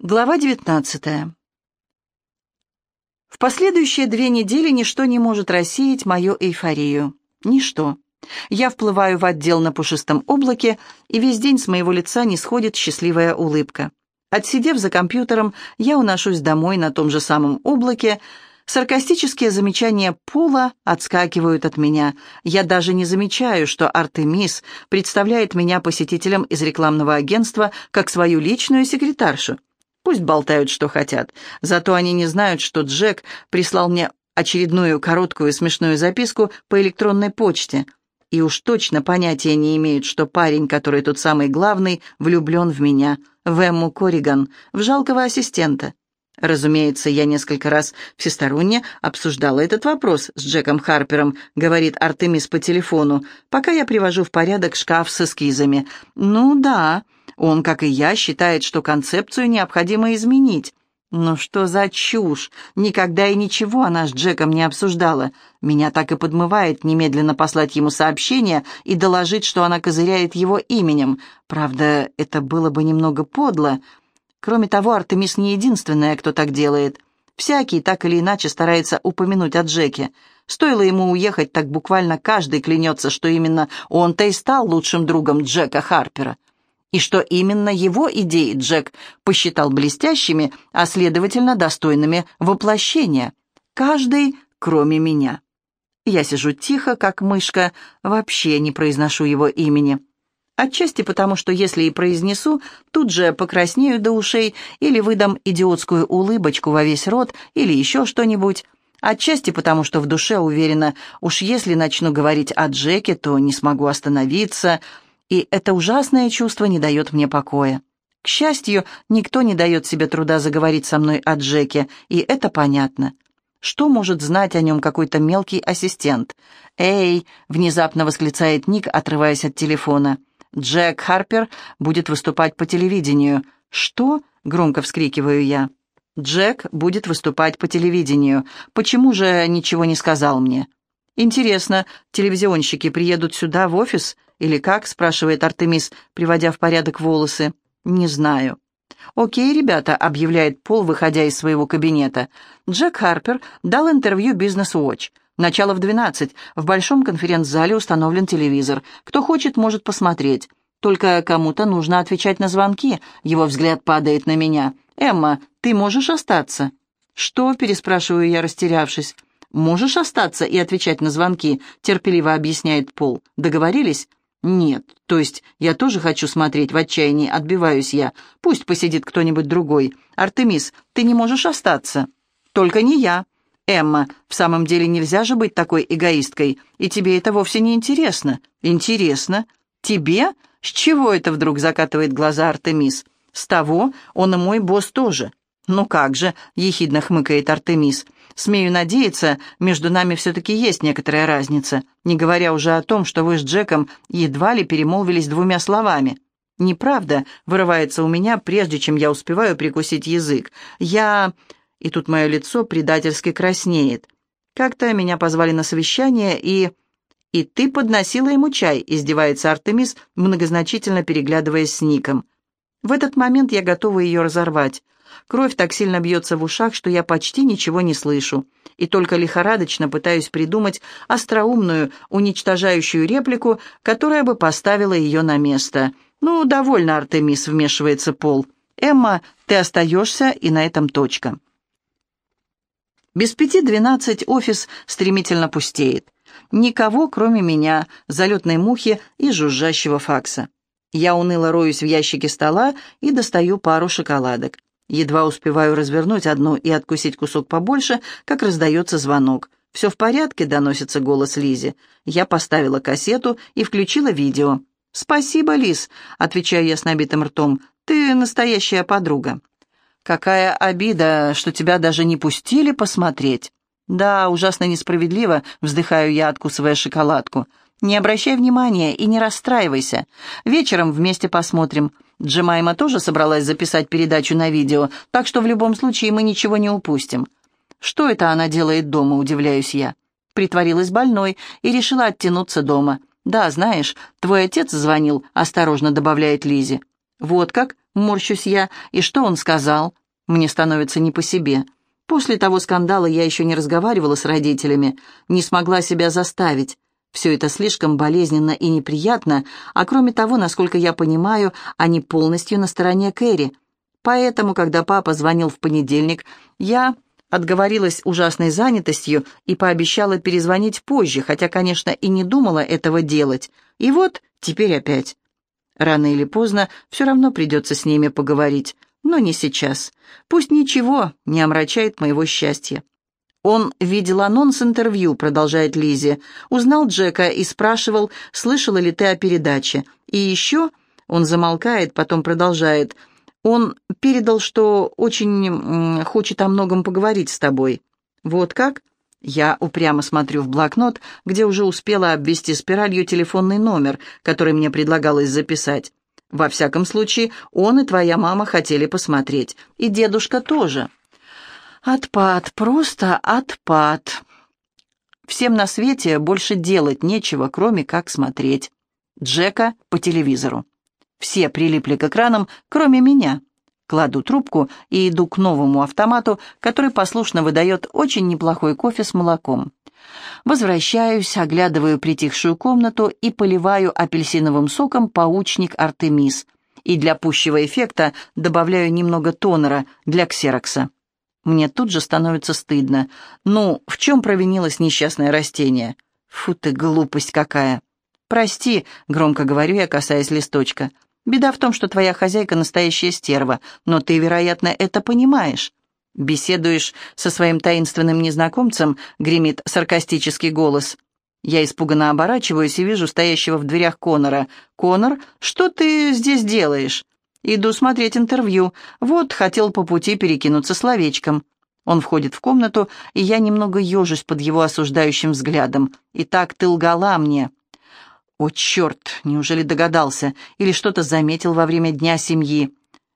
Глава 19. В последующие две недели ничто не может рассеять мою эйфорию. Ничто. Я вплываю в отдел на пушистом облаке, и весь день с моего лица не сходит счастливая улыбка. Отсидев за компьютером, я уношусь домой на том же самом облаке. Саркастические замечания Пола отскакивают от меня. Я даже не замечаю, что Артемис представляет меня посетителям из рекламного агентства как свою личную секретаршу. Пусть болтают, что хотят. Зато они не знают, что Джек прислал мне очередную короткую смешную записку по электронной почте. И уж точно понятия не имеют, что парень, который тут самый главный, влюблен в меня, в Эмму Корриган, в жалкого ассистента. Разумеется, я несколько раз всесторонне обсуждала этот вопрос с Джеком Харпером, говорит Артемис по телефону, пока я привожу в порядок шкаф с эскизами. Ну да, он, как и я, считает, что концепцию необходимо изменить. Но что за чушь? Никогда и ничего она с Джеком не обсуждала. Меня так и подмывает немедленно послать ему сообщение и доложить, что она козыряет его именем. Правда, это было бы немного подло. Кроме того, Артемис не единственная, кто так делает. Всякий так или иначе старается упомянуть о Джеке. Стоило ему уехать, так буквально каждый клянется, что именно он-то и стал лучшим другом Джека Харпера и что именно его идеи Джек посчитал блестящими, а следовательно достойными воплощения. Каждый, кроме меня. Я сижу тихо, как мышка, вообще не произношу его имени. Отчасти потому, что если и произнесу, тут же покраснею до ушей или выдам идиотскую улыбочку во весь рот или еще что-нибудь. Отчасти потому, что в душе уверена, уж если начну говорить о Джеке, то не смогу остановиться — и это ужасное чувство не дает мне покоя. К счастью, никто не дает себе труда заговорить со мной о Джеке, и это понятно. Что может знать о нем какой-то мелкий ассистент? «Эй!» — внезапно восклицает Ник, отрываясь от телефона. «Джек Харпер будет выступать по телевидению». «Что?» — громко вскрикиваю я. «Джек будет выступать по телевидению. Почему же ничего не сказал мне?» «Интересно, телевизионщики приедут сюда, в офис?» «Или как?» — спрашивает Артемис, приводя в порядок волосы. «Не знаю». «Окей, ребята», — объявляет Пол, выходя из своего кабинета. Джек Харпер дал интервью «Бизнес Watch». Начало в 12. В большом конференц-зале установлен телевизор. Кто хочет, может посмотреть. Только кому-то нужно отвечать на звонки. Его взгляд падает на меня. «Эмма, ты можешь остаться?» «Что?» — переспрашиваю я, растерявшись. «Можешь остаться и отвечать на звонки», — терпеливо объясняет Пол. «Договорились?» «Нет, то есть я тоже хочу смотреть в отчаянии, отбиваюсь я. Пусть посидит кто-нибудь другой. Артемис, ты не можешь остаться». «Только не я». «Эмма, в самом деле нельзя же быть такой эгоисткой, и тебе это вовсе не интересно». «Интересно? Тебе? С чего это вдруг закатывает глаза Артемис?» «С того, он и мой босс тоже». «Ну как же», — ехидно хмыкает Артемис, — Смею надеяться, между нами все-таки есть некоторая разница, не говоря уже о том, что вы с Джеком едва ли перемолвились двумя словами. «Неправда», — вырывается у меня, прежде чем я успеваю прикусить язык. «Я...» И тут мое лицо предательски краснеет. Как-то меня позвали на совещание, и... «И ты подносила ему чай», — издевается Артемис, многозначительно переглядываясь с Ником. В этот момент я готова ее разорвать. Кровь так сильно бьется в ушах, что я почти ничего не слышу, и только лихорадочно пытаюсь придумать остроумную, уничтожающую реплику, которая бы поставила ее на место. «Ну, довольно, Артемис», — вмешивается Пол. «Эмма, ты остаешься, и на этом точка». Без пяти двенадцать офис стремительно пустеет. Никого, кроме меня, залетной мухи и жужжащего факса. Я уныло роюсь в ящике стола и достаю пару шоколадок. Едва успеваю развернуть одну и откусить кусок побольше, как раздается звонок. «Все в порядке?» — доносится голос Лизи. Я поставила кассету и включила видео. «Спасибо, Лиз», — отвечаю я с набитым ртом. «Ты настоящая подруга». «Какая обида, что тебя даже не пустили посмотреть». «Да, ужасно несправедливо», — вздыхаю я, откусывая шоколадку. «Не обращай внимания и не расстраивайся. Вечером вместе посмотрим. Джемайма тоже собралась записать передачу на видео, так что в любом случае мы ничего не упустим. Что это она делает дома, удивляюсь я. Притворилась больной и решила оттянуться дома. Да, знаешь, твой отец звонил, осторожно добавляет Лизи. Вот как? Морщусь я. «И что он сказал?» Мне становится не по себе. После того скандала я еще не разговаривала с родителями, не смогла себя заставить. Все это слишком болезненно и неприятно, а кроме того, насколько я понимаю, они полностью на стороне Кэрри. Поэтому, когда папа звонил в понедельник, я отговорилась ужасной занятостью и пообещала перезвонить позже, хотя, конечно, и не думала этого делать. И вот теперь опять. Рано или поздно все равно придется с ними поговорить, но не сейчас. Пусть ничего не омрачает моего счастья. Он видел анонс интервью, продолжает Лизи, узнал Джека и спрашивал, слышала ли ты о передаче. И еще он замолкает, потом продолжает. Он передал, что очень хочет о многом поговорить с тобой. Вот как? Я упрямо смотрю в блокнот, где уже успела обвести спиралью телефонный номер, который мне предлагалось записать. Во всяком случае, он и твоя мама хотели посмотреть, и дедушка тоже. Отпад, просто отпад. Всем на свете больше делать нечего, кроме как смотреть. Джека по телевизору. Все прилипли к экранам, кроме меня. Кладу трубку и иду к новому автомату, который послушно выдает очень неплохой кофе с молоком. Возвращаюсь, оглядываю притихшую комнату и поливаю апельсиновым соком паучник Артемис. И для пущего эффекта добавляю немного тонера для ксерокса. Мне тут же становится стыдно. Ну, в чем провинилось несчастное растение? Фу ты, глупость какая. «Прости», — громко говорю я, касаясь листочка. Беда в том, что твоя хозяйка настоящая стерва, но ты, вероятно, это понимаешь. Беседуешь со своим таинственным незнакомцем, гремит саркастический голос. Я испуганно оборачиваюсь и вижу стоящего в дверях Конора. «Конор, что ты здесь делаешь?» «Иду смотреть интервью. Вот, хотел по пути перекинуться словечком». Он входит в комнату, и я немного ежусь под его осуждающим взглядом. «Итак, ты лгала мне». О, черт, неужели догадался или что-то заметил во время Дня семьи?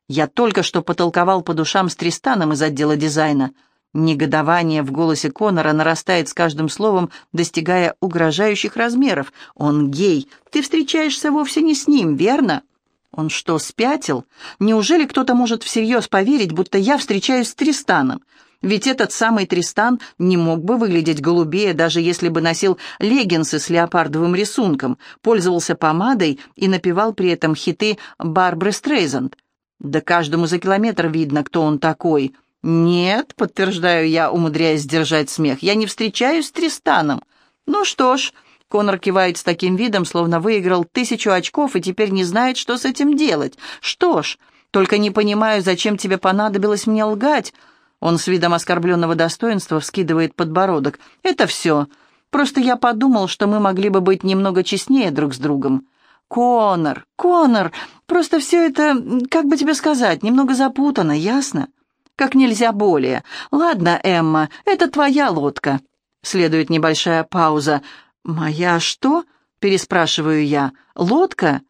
Я только что потолковал по душам с Тристаном из отдела дизайна. Негодование в голосе Конора нарастает с каждым словом, достигая угрожающих размеров. Он гей. Ты встречаешься вовсе не с ним, верно? Он что, спятил? Неужели кто-то может всерьез поверить, будто я встречаюсь с Тристаном? Ведь этот самый Тристан не мог бы выглядеть голубее, даже если бы носил леггинсы с леопардовым рисунком, пользовался помадой и напевал при этом хиты Барбары Стрейзанд. Да каждому за километр видно, кто он такой. «Нет», — подтверждаю я, умудряясь сдержать смех, — «я не встречаюсь с Тристаном». «Ну что ж», — Конор кивает с таким видом, словно выиграл тысячу очков и теперь не знает, что с этим делать. «Что ж, только не понимаю, зачем тебе понадобилось мне лгать», он с видом оскорбленного достоинства вскидывает подбородок. «Это все. Просто я подумал, что мы могли бы быть немного честнее друг с другом». «Конор, Конор, просто все это, как бы тебе сказать, немного запутано, ясно?» «Как нельзя более. Ладно, Эмма, это твоя лодка». Следует небольшая пауза. «Моя что?» — переспрашиваю я. «Лодка?»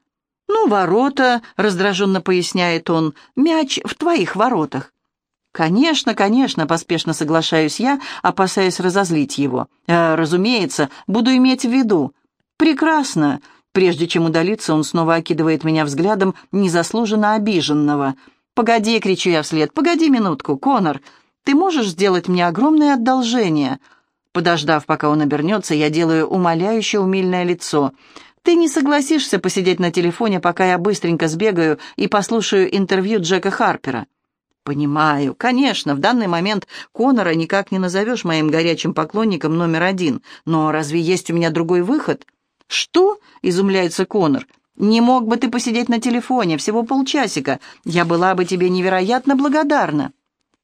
«Ну, ворота», — раздраженно поясняет он. «Мяч в твоих воротах». «Конечно, конечно», — поспешно соглашаюсь я, опасаясь разозлить его. «Э, «Разумеется, буду иметь в виду». «Прекрасно». Прежде чем удалиться, он снова окидывает меня взглядом незаслуженно обиженного. «Погоди», — кричу я вслед, — «погоди минутку, Конор. Ты можешь сделать мне огромное одолжение?» Подождав, пока он обернется, я делаю умоляющее умильное лицо. «Ты не согласишься посидеть на телефоне, пока я быстренько сбегаю и послушаю интервью Джека Харпера?» «Понимаю. Конечно, в данный момент Конора никак не назовешь моим горячим поклонником номер один. Но разве есть у меня другой выход?» «Что?» — изумляется Конор. «Не мог бы ты посидеть на телефоне всего полчасика? Я была бы тебе невероятно благодарна».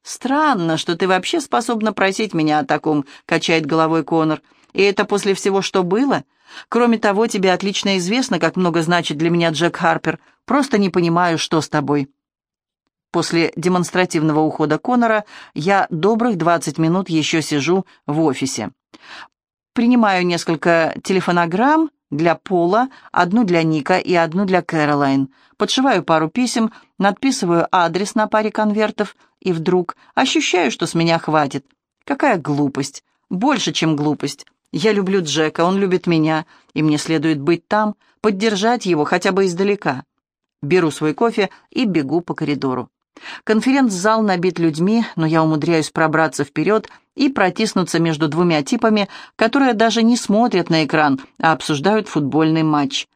«Странно, что ты вообще способна просить меня о таком», — качает головой Конор. «И это после всего, что было? Кроме того, тебе отлично известно, как много значит для меня Джек Харпер. Просто не понимаю, что с тобой». После демонстративного ухода Конора я добрых 20 минут еще сижу в офисе. Принимаю несколько телефонограмм для Пола, одну для Ника и одну для Кэролайн. Подшиваю пару писем, надписываю адрес на паре конвертов и вдруг ощущаю, что с меня хватит. Какая глупость. Больше, чем глупость. Я люблю Джека, он любит меня, и мне следует быть там, поддержать его хотя бы издалека. Беру свой кофе и бегу по коридору. Конференц-зал набит людьми, но я умудряюсь пробраться вперед и протиснуться между двумя типами, которые даже не смотрят на экран, а обсуждают футбольный матч.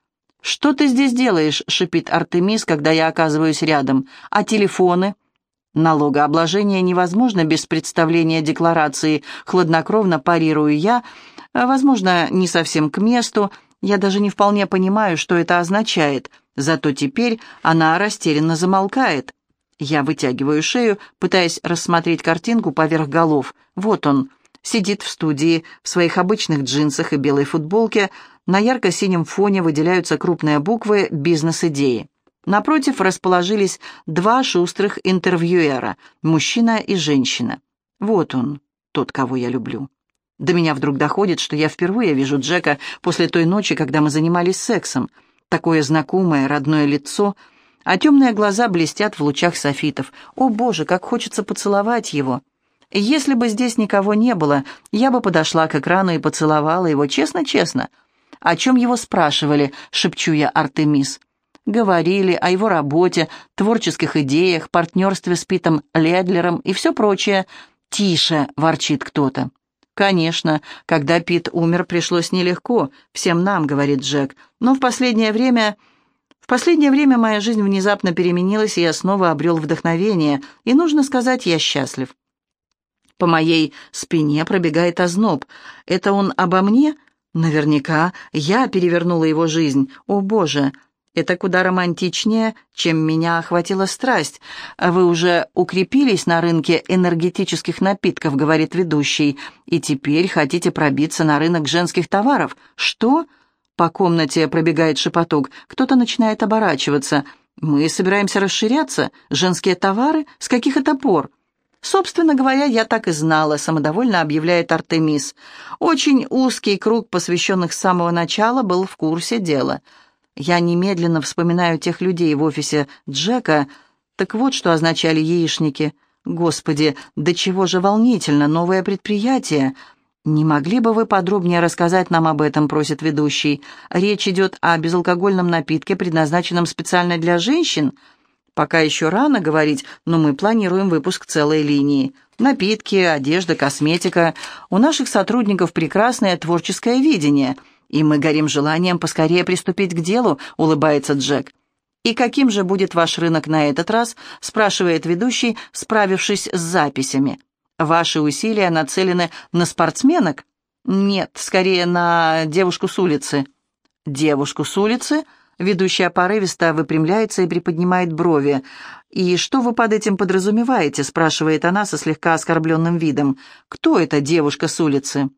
«Что ты здесь делаешь?» — шипит Артемис, когда я оказываюсь рядом. «А телефоны?» Налогообложение невозможно без представления декларации, хладнокровно парирую я, возможно, не совсем к месту, я даже не вполне понимаю, что это означает, зато теперь она растерянно замолкает. Я вытягиваю шею, пытаясь рассмотреть картинку поверх голов. Вот он, сидит в студии в своих обычных джинсах и белой футболке, на ярко-синем фоне выделяются крупные буквы «Бизнес-идеи». Напротив расположились два шустрых интервьюера, мужчина и женщина. Вот он, тот, кого я люблю. До меня вдруг доходит, что я впервые вижу Джека после той ночи, когда мы занимались сексом. Такое знакомое, родное лицо, а темные глаза блестят в лучах софитов. О, Боже, как хочется поцеловать его! Если бы здесь никого не было, я бы подошла к экрану и поцеловала его, честно-честно. О чем его спрашивали, шепчу я Артемис. Говорили о его работе, творческих идеях, партнерстве с Питом Ледлером и все прочее. «Тише!» — ворчит кто-то. «Конечно, когда Пит умер, пришлось нелегко, всем нам», — говорит Джек. «Но в последнее время...» В последнее время моя жизнь внезапно переменилась, и я снова обрел вдохновение, и, нужно сказать, я счастлив. По моей спине пробегает озноб. Это он обо мне? Наверняка я перевернула его жизнь. О, Боже! Это куда романтичнее, чем меня охватила страсть. Вы уже укрепились на рынке энергетических напитков, говорит ведущий, и теперь хотите пробиться на рынок женских товаров. Что? По комнате пробегает шепоток. Кто-то начинает оборачиваться. Мы собираемся расширяться. Женские товары? С каких это пор? «Собственно говоря, я так и знала», — самодовольно объявляет Артемис. «Очень узкий круг посвященных с самого начала был в курсе дела». Я немедленно вспоминаю тех людей в офисе Джека. Так вот, что означали яичники. Господи, до чего же волнительно, новое предприятие. «Не могли бы вы подробнее рассказать нам об этом?» — просит ведущий. «Речь идет о безалкогольном напитке, предназначенном специально для женщин?» «Пока еще рано говорить, но мы планируем выпуск целой линии. Напитки, одежда, косметика. У наших сотрудников прекрасное творческое видение». «И мы горим желанием поскорее приступить к делу», — улыбается Джек. «И каким же будет ваш рынок на этот раз?» — спрашивает ведущий, справившись с записями. «Ваши усилия нацелены на спортсменок?» «Нет, скорее на девушку с улицы». «Девушку с улицы?» Ведущая порывисто выпрямляется и приподнимает брови. «И что вы под этим подразумеваете?» — спрашивает она со слегка оскорбленным видом. «Кто эта девушка с улицы?»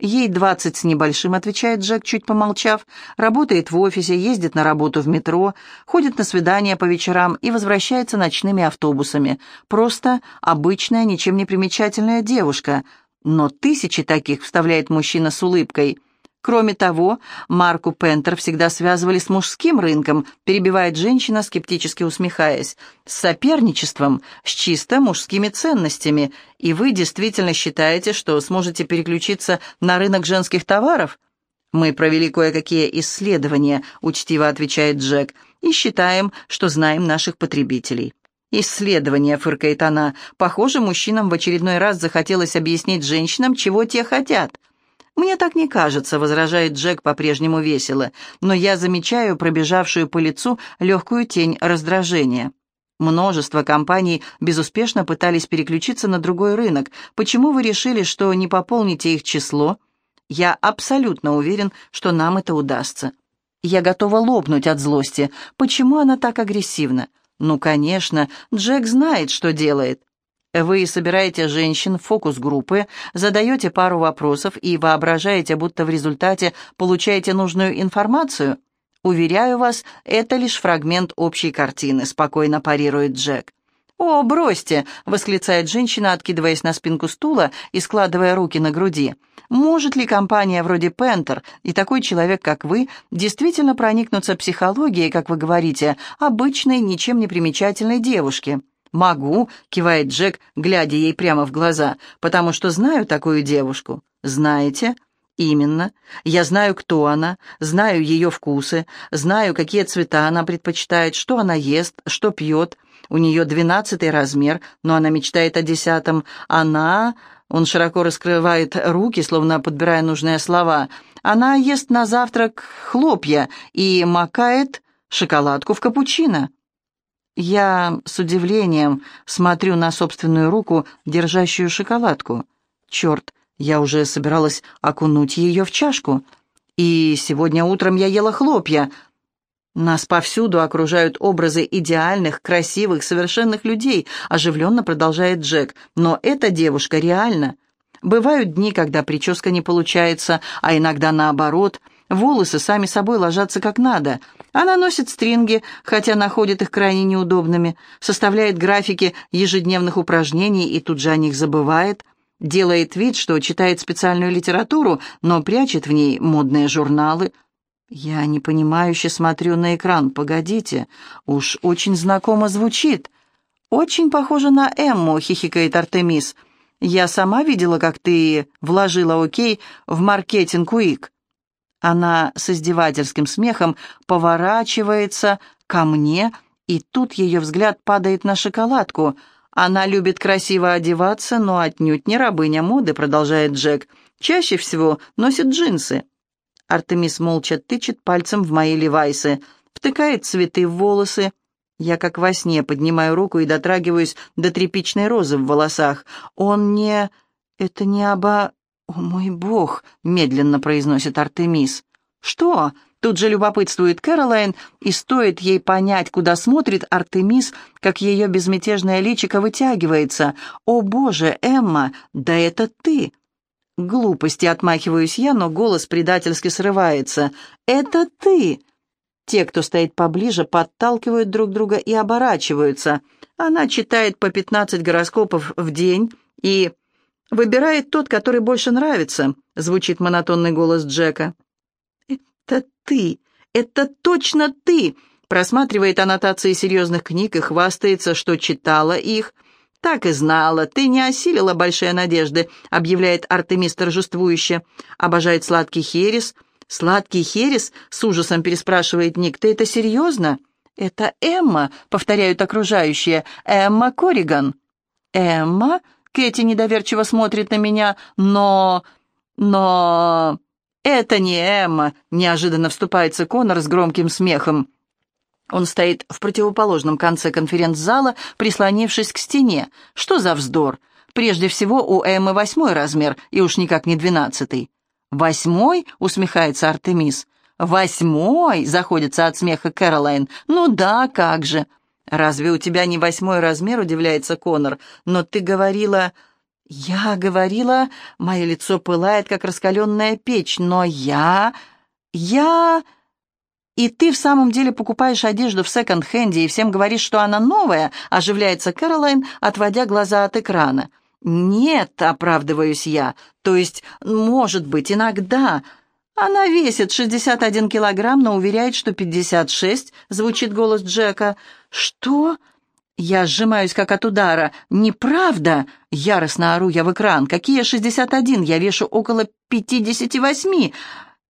«Ей двадцать с небольшим», — отвечает Джек, чуть помолчав. «Работает в офисе, ездит на работу в метро, ходит на свидания по вечерам и возвращается ночными автобусами. Просто обычная, ничем не примечательная девушка. Но тысячи таких», — вставляет мужчина с улыбкой. Кроме того, Марку Пентер всегда связывали с мужским рынком, перебивает женщина, скептически усмехаясь, с соперничеством, с чисто мужскими ценностями. И вы действительно считаете, что сможете переключиться на рынок женских товаров? Мы провели кое-какие исследования, учтиво отвечает Джек, и считаем, что знаем наших потребителей. «Исследование», — фыркает она. «Похоже, мужчинам в очередной раз захотелось объяснить женщинам, чего те хотят». «Мне так не кажется», — возражает Джек по-прежнему весело, но я замечаю пробежавшую по лицу легкую тень раздражения. Множество компаний безуспешно пытались переключиться на другой рынок. Почему вы решили, что не пополните их число? Я абсолютно уверен, что нам это удастся. Я готова лопнуть от злости. Почему она так агрессивна? Ну, конечно, Джек знает, что делает. Вы собираете женщин в фокус-группы, задаете пару вопросов и воображаете, будто в результате получаете нужную информацию? Уверяю вас, это лишь фрагмент общей картины, спокойно парирует Джек. «О, бросьте!» — восклицает женщина, откидываясь на спинку стула и складывая руки на груди. «Может ли компания вроде Пентер и такой человек, как вы, действительно проникнуться психологией, как вы говорите, обычной, ничем не примечательной девушки?» «Могу», — кивает Джек, глядя ей прямо в глаза, «потому что знаю такую девушку». «Знаете?» Именно. Я знаю, кто она, знаю ее вкусы, знаю, какие цвета она предпочитает, что она ест, что пьет. У нее двенадцатый размер, но она мечтает о десятом. Она... Он широко раскрывает руки, словно подбирая нужные слова. Она ест на завтрак хлопья и макает шоколадку в капучино. Я с удивлением смотрю на собственную руку, держащую шоколадку. Черт, я уже собиралась окунуть ее в чашку. И сегодня утром я ела хлопья. Нас повсюду окружают образы идеальных, красивых, совершенных людей, оживленно продолжает Джек. Но эта девушка реальна. Бывают дни, когда прическа не получается, а иногда наоборот. Волосы сами собой ложатся как надо. Она носит стринги, хотя находит их крайне неудобными, составляет графики ежедневных упражнений и тут же о них забывает – делает вид, что читает специальную литературу, но прячет в ней модные журналы. Я непонимающе смотрю на экран. Погодите, уж очень знакомо звучит. Очень похоже на Эмму, хихикает Артемис. Я сама видела, как ты вложила «Окей» в маркетинг Уик. Она с издевательским смехом поворачивается ко мне, и тут ее взгляд падает на шоколадку — «Она любит красиво одеваться, но отнюдь не рабыня моды», — продолжает Джек. «Чаще всего носит джинсы». Артемис молча тычет пальцем в мои левайсы, втыкает цветы в волосы. Я как во сне поднимаю руку и дотрагиваюсь до тряпичной розы в волосах. «Он не... это не оба...» «О, мой бог!» — медленно произносит Артемис. «Что?» Тут же любопытствует Кэролайн, и стоит ей понять, куда смотрит Артемис, как ее безмятежное личико вытягивается. «О, боже, Эмма, да это ты!» Глупости отмахиваюсь я, но голос предательски срывается. «Это ты!» Те, кто стоит поближе, подталкивают друг друга и оборачиваются. Она читает по пятнадцать гороскопов в день и выбирает тот, который больше нравится, звучит монотонный голос Джека. «Это ты! Это точно ты!» Просматривает аннотации серьезных книг и хвастается, что читала их. «Так и знала, ты не осилила большие надежды», — объявляет Артемис торжествующе. «Обожает сладкий херес». «Сладкий херес?» — с ужасом переспрашивает Ник. «Ты это серьезно?» «Это Эмма», — повторяют окружающие. «Эмма Кориган». «Эмма?» — Кэти недоверчиво смотрит на меня. «Но... но...» «Это не Эмма», — неожиданно вступается Конор с громким смехом. Он стоит в противоположном конце конференц-зала, прислонившись к стене. Что за вздор? Прежде всего, у Эммы восьмой размер, и уж никак не двенадцатый. «Восьмой?» — усмехается Артемис. «Восьмой?» — заходится от смеха Кэролайн. «Ну да, как же!» «Разве у тебя не восьмой размер?» — удивляется Конор. «Но ты говорила...» «Я говорила, мое лицо пылает, как раскаленная печь, но я... я...» «И ты в самом деле покупаешь одежду в секонд-хенде и всем говоришь, что она новая?» — оживляется Кэролайн, отводя глаза от экрана. «Нет», — оправдываюсь я, — «то есть, может быть, иногда...» «Она весит 61 килограмм, но уверяет, что 56», — звучит голос Джека. «Что?» Я сжимаюсь, как от удара. «Неправда!» — яростно ору я в экран. «Какие шестьдесят один? Я вешу около пятидесяти восьми!»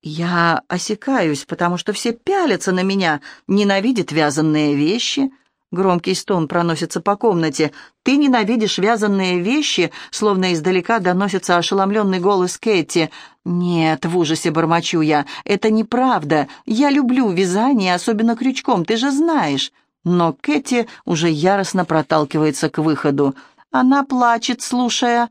Я осекаюсь, потому что все пялятся на меня, ненавидят вязанные вещи. Громкий стон проносится по комнате. «Ты ненавидишь вязанные вещи?» Словно издалека доносится ошеломленный голос Кэти. «Нет, в ужасе бормочу я. Это неправда. Я люблю вязание, особенно крючком, ты же знаешь». Но Кэти уже яростно проталкивается к выходу. Она плачет, слушая.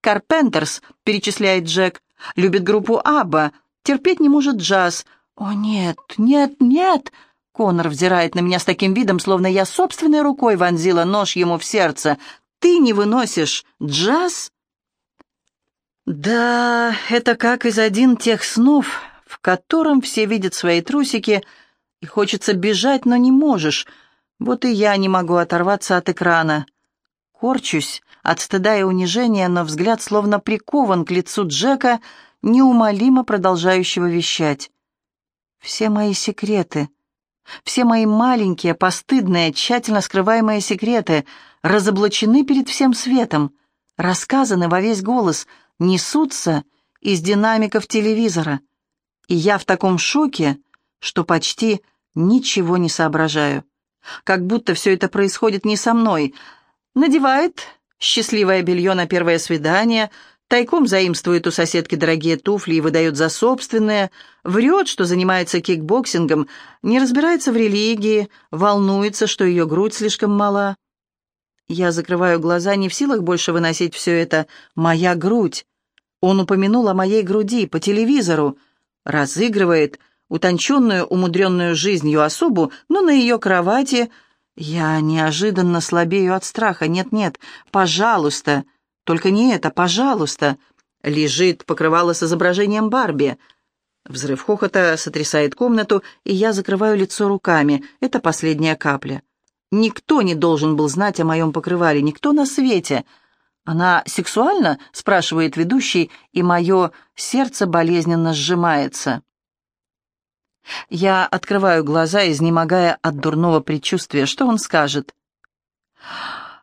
«Карпентерс», — перечисляет Джек, — «любит группу Абба, терпеть не может джаз». «О, нет, нет, нет!» Конор взирает на меня с таким видом, словно я собственной рукой вонзила нож ему в сердце. «Ты не выносишь джаз?» Да, это как из один тех снов, в котором все видят свои трусики — и хочется бежать, но не можешь. Вот и я не могу оторваться от экрана. Корчусь от стыда и унижения, но взгляд словно прикован к лицу Джека, неумолимо продолжающего вещать. Все мои секреты, все мои маленькие, постыдные, тщательно скрываемые секреты разоблачены перед всем светом, рассказаны во весь голос, несутся из динамиков телевизора. И я в таком шоке, что почти ничего не соображаю. Как будто все это происходит не со мной. Надевает счастливое белье на первое свидание, тайком заимствует у соседки дорогие туфли и выдает за собственные, врет, что занимается кикбоксингом, не разбирается в религии, волнуется, что ее грудь слишком мала. Я закрываю глаза, не в силах больше выносить все это. Моя грудь. Он упомянул о моей груди по телевизору. Разыгрывает утонченную, умудренную жизнью особу, но на ее кровати... Я неожиданно слабею от страха. Нет-нет, пожалуйста. Только не это, пожалуйста. Лежит покрывало с изображением Барби. Взрыв хохота сотрясает комнату, и я закрываю лицо руками. Это последняя капля. Никто не должен был знать о моем покрывале, никто на свете. Она сексуальна?» — спрашивает ведущий, и мое сердце болезненно сжимается. Я открываю глаза, изнемогая от дурного предчувствия. Что он скажет?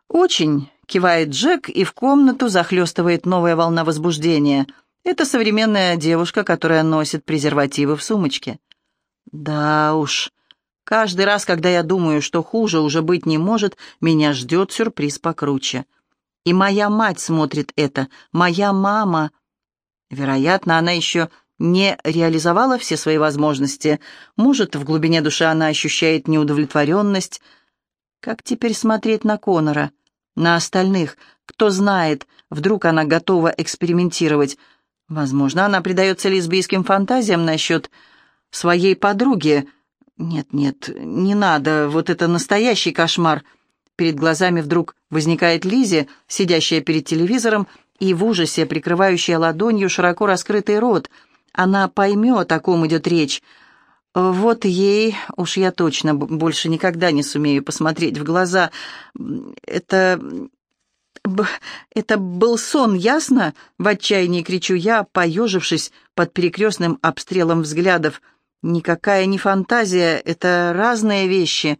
«Очень», — кивает Джек, и в комнату захлестывает новая волна возбуждения. Это современная девушка, которая носит презервативы в сумочке. Да уж, Каждый раз, когда я думаю, что хуже уже быть не может, меня ждет сюрприз покруче. И моя мать смотрит это, моя мама. Вероятно, она еще не реализовала все свои возможности. Может, в глубине души она ощущает неудовлетворенность. Как теперь смотреть на Конора? На остальных? Кто знает, вдруг она готова экспериментировать. Возможно, она предается лесбийским фантазиям насчет своей подруги, «Нет-нет, не надо, вот это настоящий кошмар!» Перед глазами вдруг возникает Лизи, сидящая перед телевизором и в ужасе прикрывающая ладонью широко раскрытый рот. Она поймет, о ком идет речь. Вот ей, уж я точно больше никогда не сумею посмотреть в глаза. Это... Это был сон, ясно? В отчаянии кричу я, поежившись под перекрестным обстрелом взглядов – Никакая не фантазия, это разные вещи.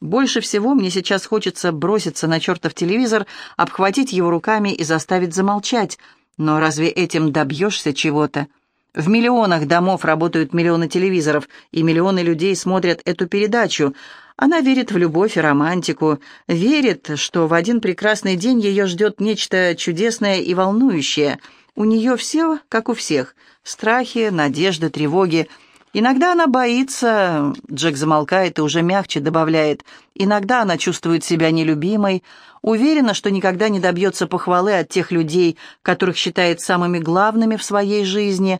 Больше всего мне сейчас хочется броситься на чертов телевизор, обхватить его руками и заставить замолчать. Но разве этим добьешься чего-то? В миллионах домов работают миллионы телевизоров, и миллионы людей смотрят эту передачу. Она верит в любовь и романтику, верит, что в один прекрасный день ее ждет нечто чудесное и волнующее. У нее все, как у всех, страхи, надежды, тревоги — Иногда она боится, Джек замолкает и уже мягче добавляет, иногда она чувствует себя нелюбимой, уверена, что никогда не добьется похвалы от тех людей, которых считает самыми главными в своей жизни.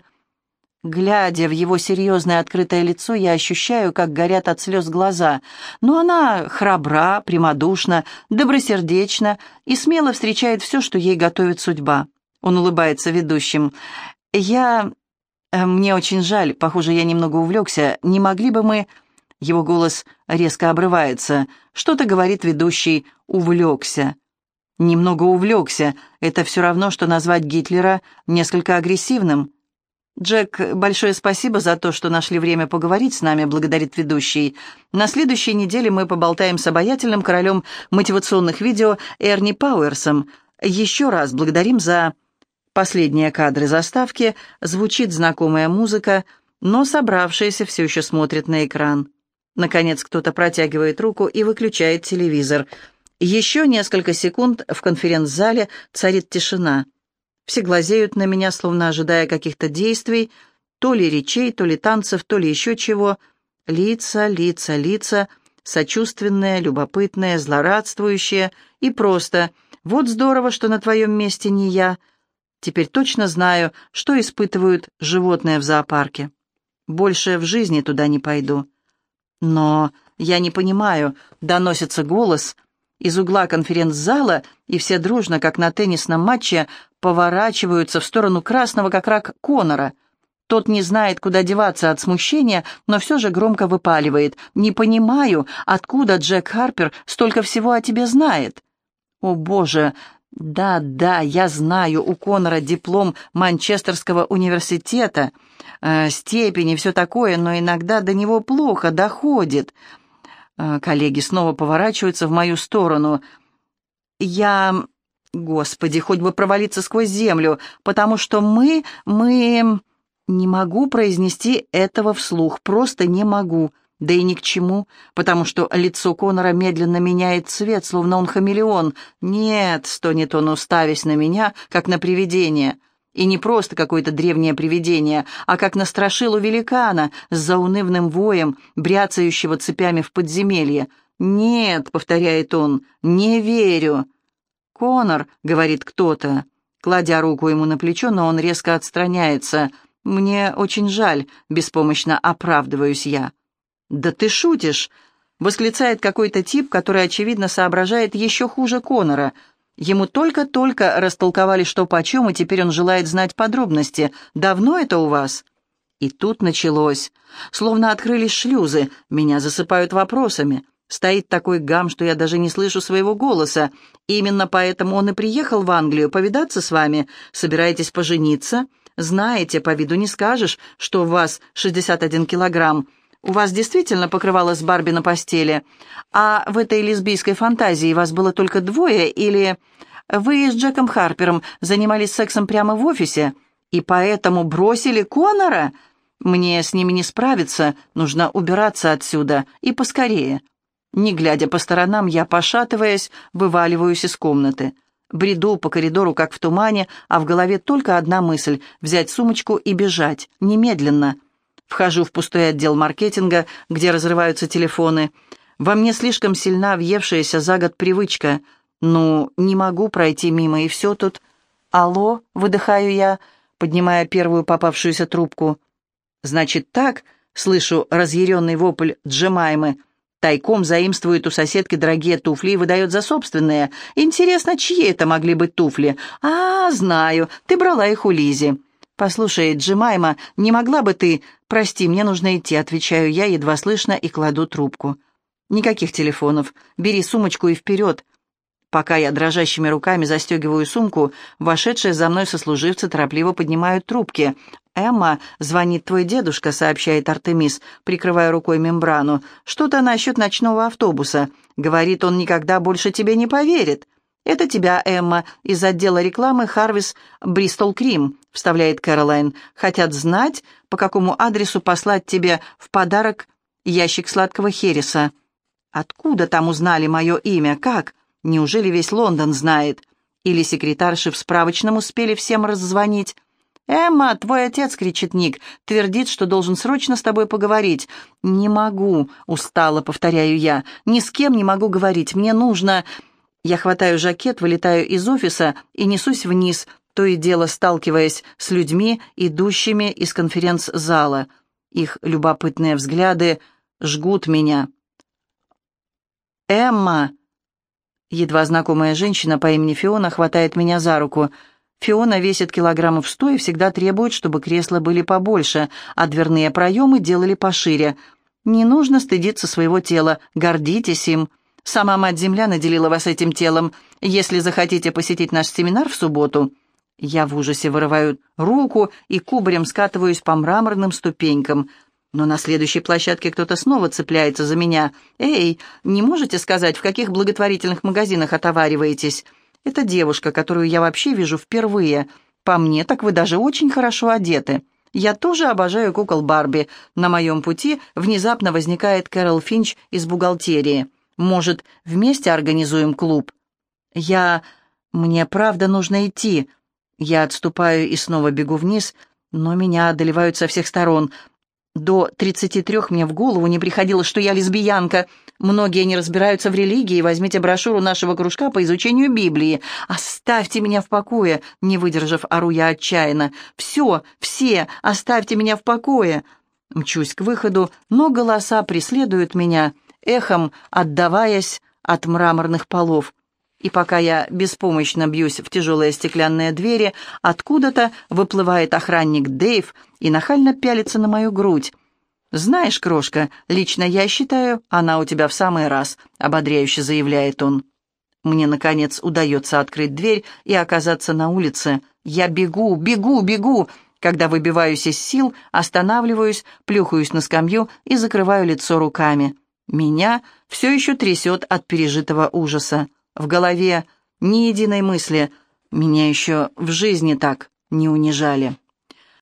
Глядя в его серьезное открытое лицо, я ощущаю, как горят от слез глаза, но она храбра, прямодушна, добросердечна и смело встречает все, что ей готовит судьба. Он улыбается ведущим. «Я Э, «Мне очень жаль, похоже, я немного увлекся. Не могли бы мы...» Его голос резко обрывается. Что-то говорит ведущий «увлекся». «Немного увлекся. Это все равно, что назвать Гитлера несколько агрессивным». «Джек, большое спасибо за то, что нашли время поговорить с нами», — благодарит ведущий. «На следующей неделе мы поболтаем с обаятельным королем мотивационных видео Эрни Пауэрсом. Еще раз благодарим за...» Последние кадры заставки, звучит знакомая музыка, но собравшиеся все еще смотрят на экран. Наконец кто-то протягивает руку и выключает телевизор. Еще несколько секунд в конференц-зале царит тишина. Все глазеют на меня, словно ожидая каких-то действий, то ли речей, то ли танцев, то ли еще чего. Лица, лица, лица, сочувственные, любопытные, злорадствующие и просто «Вот здорово, что на твоем месте не я», Теперь точно знаю, что испытывают животные в зоопарке. Больше в жизни туда не пойду. Но я не понимаю, доносится голос из угла конференц-зала, и все дружно, как на теннисном матче, поворачиваются в сторону красного, как рак Конора. Тот не знает, куда деваться от смущения, но все же громко выпаливает. «Не понимаю, откуда Джек Харпер столько всего о тебе знает?» «О, Боже, «Да, да, я знаю, у Конора диплом Манчестерского университета, э, степень и все такое, но иногда до него плохо доходит». Э, коллеги снова поворачиваются в мою сторону. «Я... Господи, хоть бы провалиться сквозь землю, потому что мы... мы... Не могу произнести этого вслух, просто не могу. Да и ни к чему, потому что лицо Конора медленно меняет цвет, словно он хамелеон. «Нет», — стонет он, уставясь на меня, как на привидение. И не просто какое-то древнее привидение, а как на страшилу великана с заунывным воем, бряцающего цепями в подземелье. «Нет», — повторяет он, — «не верю». «Конор», — говорит кто-то, кладя руку ему на плечо, но он резко отстраняется. «Мне очень жаль», — беспомощно оправдываюсь я. «Да ты шутишь!» — восклицает какой-то тип, который, очевидно, соображает еще хуже Конора. Ему только-только растолковали, что почем, и теперь он желает знать подробности. «Давно это у вас?» И тут началось. Словно открылись шлюзы, меня засыпают вопросами. Стоит такой гам, что я даже не слышу своего голоса. Именно поэтому он и приехал в Англию повидаться с вами. Собираетесь пожениться? Знаете, по виду не скажешь, что у вас 61 килограмм. У вас действительно покрывалось Барби на постели? А в этой лесбийской фантазии вас было только двое или... Вы с Джеком Харпером занимались сексом прямо в офисе и поэтому бросили Конора? Мне с ними не справиться, нужно убираться отсюда и поскорее. Не глядя по сторонам, я, пошатываясь, вываливаюсь из комнаты. Бреду по коридору, как в тумане, а в голове только одна мысль — взять сумочку и бежать, немедленно. Вхожу в пустой отдел маркетинга, где разрываются телефоны. Во мне слишком сильна въевшаяся за год привычка. Ну, не могу пройти мимо, и все тут. «Алло», — выдыхаю я, поднимая первую попавшуюся трубку. «Значит так», — слышу разъяренный вопль Джемаймы, — Тайком заимствует у соседки дорогие туфли и выдает за собственные. Интересно, чьи это могли быть туфли? А, знаю, ты брала их у Лизи. «Послушай, Джимайма, не могла бы ты...» «Прости, мне нужно идти», — отвечаю я, едва слышно, и кладу трубку. «Никаких телефонов. Бери сумочку и вперед. Пока я дрожащими руками застегиваю сумку, вошедшие за мной сослуживцы торопливо поднимают трубки. «Эмма, звонит твой дедушка», — сообщает Артемис, прикрывая рукой мембрану. «Что-то насчет ночного автобуса. Говорит, он никогда больше тебе не поверит». «Это тебя, Эмма, из отдела рекламы Харвис Бристол Крим», — вставляет Кэролайн. «Хотят знать, по какому адресу послать тебе в подарок ящик сладкого хереса». «Откуда там узнали мое имя? Как?» Неужели весь Лондон знает? Или секретарши в справочном успели всем раззвонить? «Эмма, твой отец!» — кричит Ник. «Твердит, что должен срочно с тобой поговорить». «Не могу», — устало повторяю я. «Ни с кем не могу говорить. Мне нужно...» Я хватаю жакет, вылетаю из офиса и несусь вниз, то и дело сталкиваясь с людьми, идущими из конференц-зала. Их любопытные взгляды жгут меня. «Эмма!» Едва знакомая женщина по имени Фиона хватает меня за руку. Фиона весит килограммов сто и всегда требует, чтобы кресла были побольше, а дверные проемы делали пошире. Не нужно стыдиться своего тела, гордитесь им. Сама Мать-Земля наделила вас этим телом. Если захотите посетить наш семинар в субботу... Я в ужасе вырываю руку и кубарем скатываюсь по мраморным ступенькам — но на следующей площадке кто-то снова цепляется за меня. «Эй, не можете сказать, в каких благотворительных магазинах отовариваетесь?» «Это девушка, которую я вообще вижу впервые. По мне, так вы даже очень хорошо одеты. Я тоже обожаю кукол Барби. На моем пути внезапно возникает Кэрол Финч из бухгалтерии. Может, вместе организуем клуб?» «Я... Мне правда нужно идти». Я отступаю и снова бегу вниз, но меня одолевают со всех сторон – до 33 мне в голову не приходило, что я лесбиянка. Многие не разбираются в религии. Возьмите брошюру нашего кружка по изучению Библии. Оставьте меня в покое, не выдержав, ору я отчаянно. Все, все, оставьте меня в покое. Мчусь к выходу, но голоса преследуют меня, эхом отдаваясь от мраморных полов. И пока я беспомощно бьюсь в тяжелые стеклянные двери, откуда-то выплывает охранник Дэйв и нахально пялится на мою грудь. «Знаешь, крошка, лично я считаю, она у тебя в самый раз», — ободряюще заявляет он. Мне, наконец, удается открыть дверь и оказаться на улице. Я бегу, бегу, бегу. Когда выбиваюсь из сил, останавливаюсь, плюхаюсь на скамью и закрываю лицо руками. Меня все еще трясет от пережитого ужаса. В голове Ни единой мысли. Меня еще в жизни так не унижали.